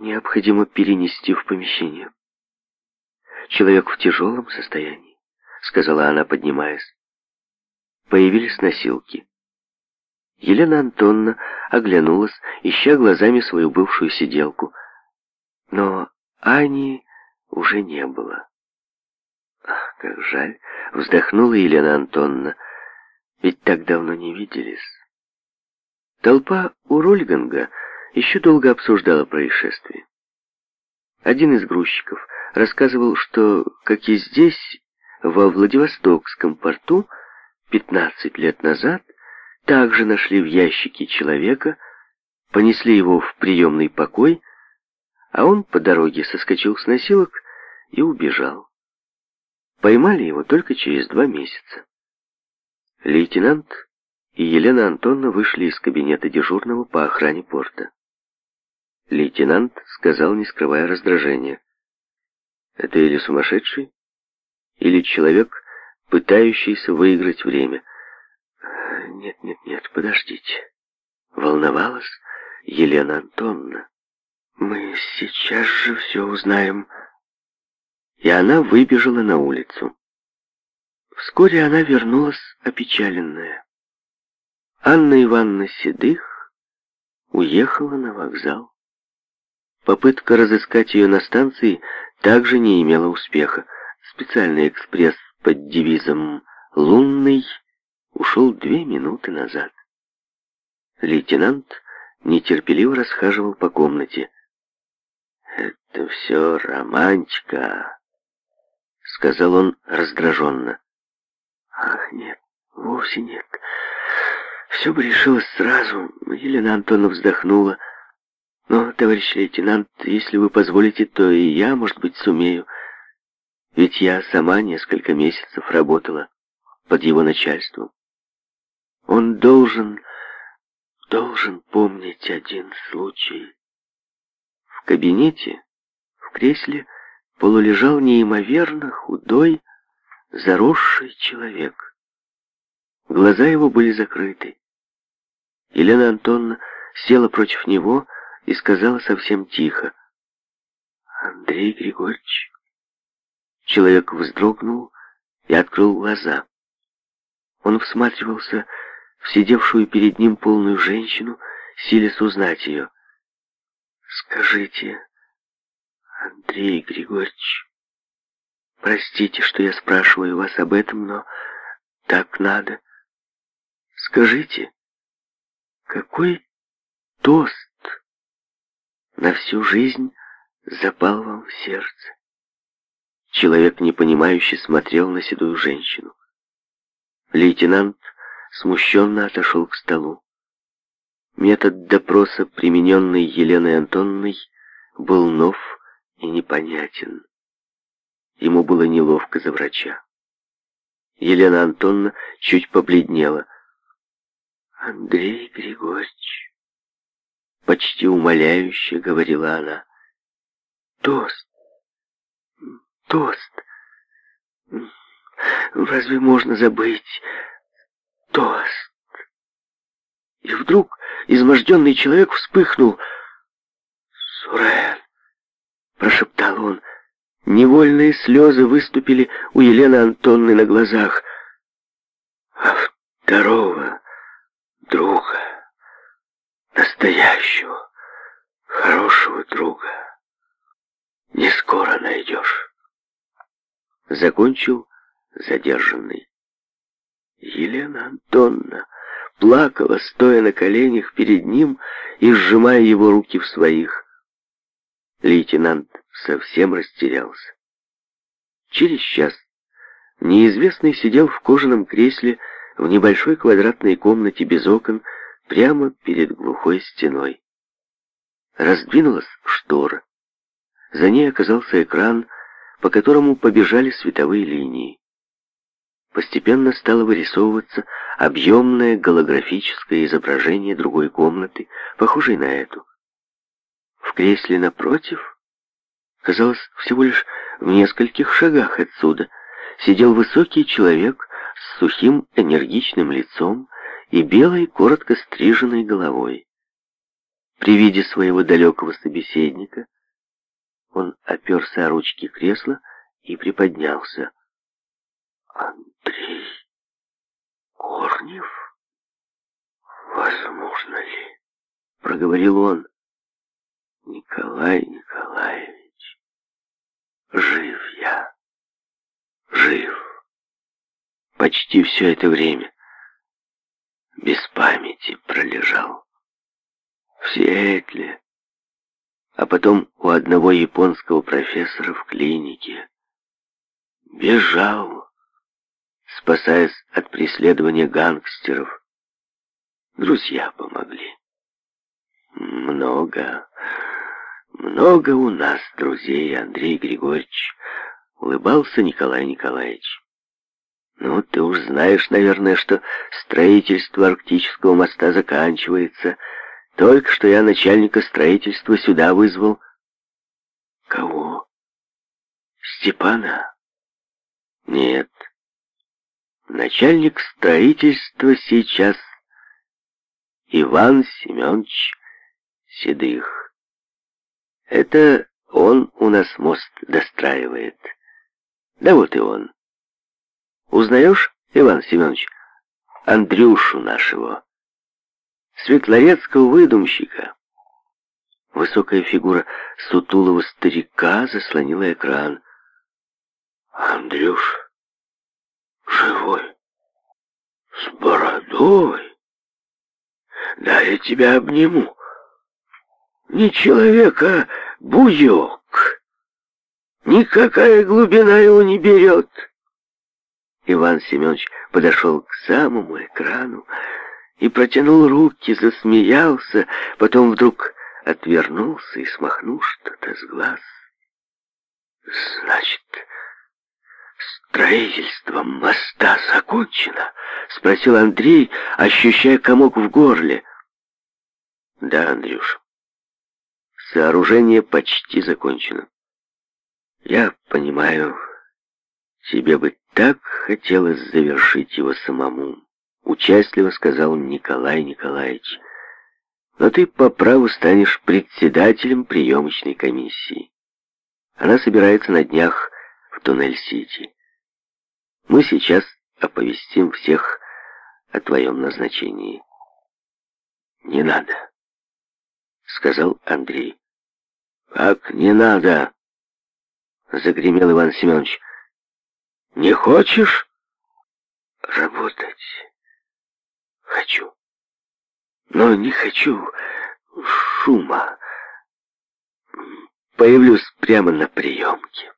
необходимо перенести в помещение. Человек в тяжелом состоянии, сказала она, поднимаясь. Появились носилки. Елена Антонна оглянулась, ища глазами свою бывшую сиделку. Но Ани уже не было. Ах, как жаль, вздохнула Елена Антонна. Ведь так давно не виделись. Толпа у Рольганга еще долго обсуждала происшествие. Один из грузчиков рассказывал, что, как и здесь, во Владивостокском порту 15 лет назад также нашли в ящике человека, понесли его в приемный покой, а он по дороге соскочил с носилок и убежал. Поймали его только через два месяца. Лейтенант и Елена Антоновна вышли из кабинета дежурного по охране порта. Лейтенант сказал, не скрывая раздражения. Это или сумасшедший, или человек, пытающийся выиграть время. Нет, нет, нет, подождите. Волновалась Елена Антоновна. Мы сейчас же все узнаем. И она выбежала на улицу. Вскоре она вернулась опечаленная. Анна Ивановна Седых уехала на вокзал. Попытка разыскать ее на станции также не имела успеха. Специальный экспресс под девизом «Лунный» ушел две минуты назад. Лейтенант нетерпеливо расхаживал по комнате. «Это все романтика», — сказал он раздраженно. «Ах, нет, вовсе нет. Все бы решилось сразу». Елена Антоновна вздохнула. Но, товарищ лейтенант, если вы позволите, то и я, может быть, сумею. Ведь я сама несколько месяцев работала под его начальством. Он должен, должен помнить один случай. В кабинете, в кресле, полулежал неимоверно худой, заросший человек. Глаза его были закрыты. Елена Антоновна села против него и сказала совсем тихо. «Андрей Григорьевич». Человек вздрогнул и открыл глаза. Он всматривался в сидевшую перед ним полную женщину, силясь узнать ее. «Скажите, Андрей Григорьевич, простите, что я спрашиваю вас об этом, но так надо. Скажите, какой тост на всю жизнь запал вам в сердце. Человек, непонимающе, смотрел на седую женщину. Лейтенант смущенно отошел к столу. Метод допроса, примененный Еленой Антонной, был нов и непонятен. Ему было неловко за врача. Елена Антонна чуть побледнела. «Андрей Григорьевич», почти умоляюще говорила она. «Тост! Тост! Разве можно забыть тост?» И вдруг изможденный человек вспыхнул. «Сурен!» — прошептал он. Невольные слезы выступили у Елены Антонны на глазах. «А второго друга...» Настоящего, хорошего друга не скоро найдешь. Закончил задержанный. Елена Антонна плакала, стоя на коленях перед ним и сжимая его руки в своих. Лейтенант совсем растерялся. Через час неизвестный сидел в кожаном кресле в небольшой квадратной комнате без окон, прямо перед глухой стеной. Раздвинулась штора. За ней оказался экран, по которому побежали световые линии. Постепенно стало вырисовываться объемное голографическое изображение другой комнаты, похожей на эту. В кресле напротив, казалось, всего лишь в нескольких шагах отсюда, сидел высокий человек с сухим энергичным лицом, и белой, коротко стриженной головой. При виде своего далекого собеседника он оперся о ручки кресла и приподнялся. «Андрей Корнев? Возможно ли?» — проговорил он. «Николай Николаевич, жив я, жив. Почти все это время» без памяти пролежал. В Сиэтле, а потом у одного японского профессора в клинике. Бежал, спасаясь от преследования гангстеров. Друзья помогли. Много, много у нас друзей, Андрей Григорьевич, улыбался Николай Николаевич. «Ну, ты уж знаешь, наверное, что строительство арктического моста заканчивается. Только что я начальника строительства сюда вызвал». «Кого?» «Степана?» «Нет. Начальник строительства сейчас Иван Семенович Седых. Это он у нас мост достраивает. Да вот и он». Узнаешь, Иван Семенович, Андрюшу нашего, светлорецкого выдумщика?» Высокая фигура сутулого старика заслонила экран. «Андрюш, живой, с бородой? Да я тебя обниму. Не человек, а буйок. Никакая глубина его не берет». Иван Семенович подошел к самому экрану и протянул руки, засмеялся, потом вдруг отвернулся и смахнул что-то с глаз. «Значит, строительство моста закончено?» — спросил Андрей, ощущая комок в горле. «Да, Андрюш, сооружение почти закончено. Я понимаю, тебе бы так хотелось завершить его самому, участливо сказал Николай Николаевич. Но ты по праву станешь председателем приемочной комиссии. Она собирается на днях в Туннель-Сити. Мы сейчас оповестим всех о твоем назначении. Не надо, сказал Андрей. Как не надо? Загремел Иван Семенович. Не хочешь работать? Хочу. Но не хочу шума. Появлюсь прямо на приемке.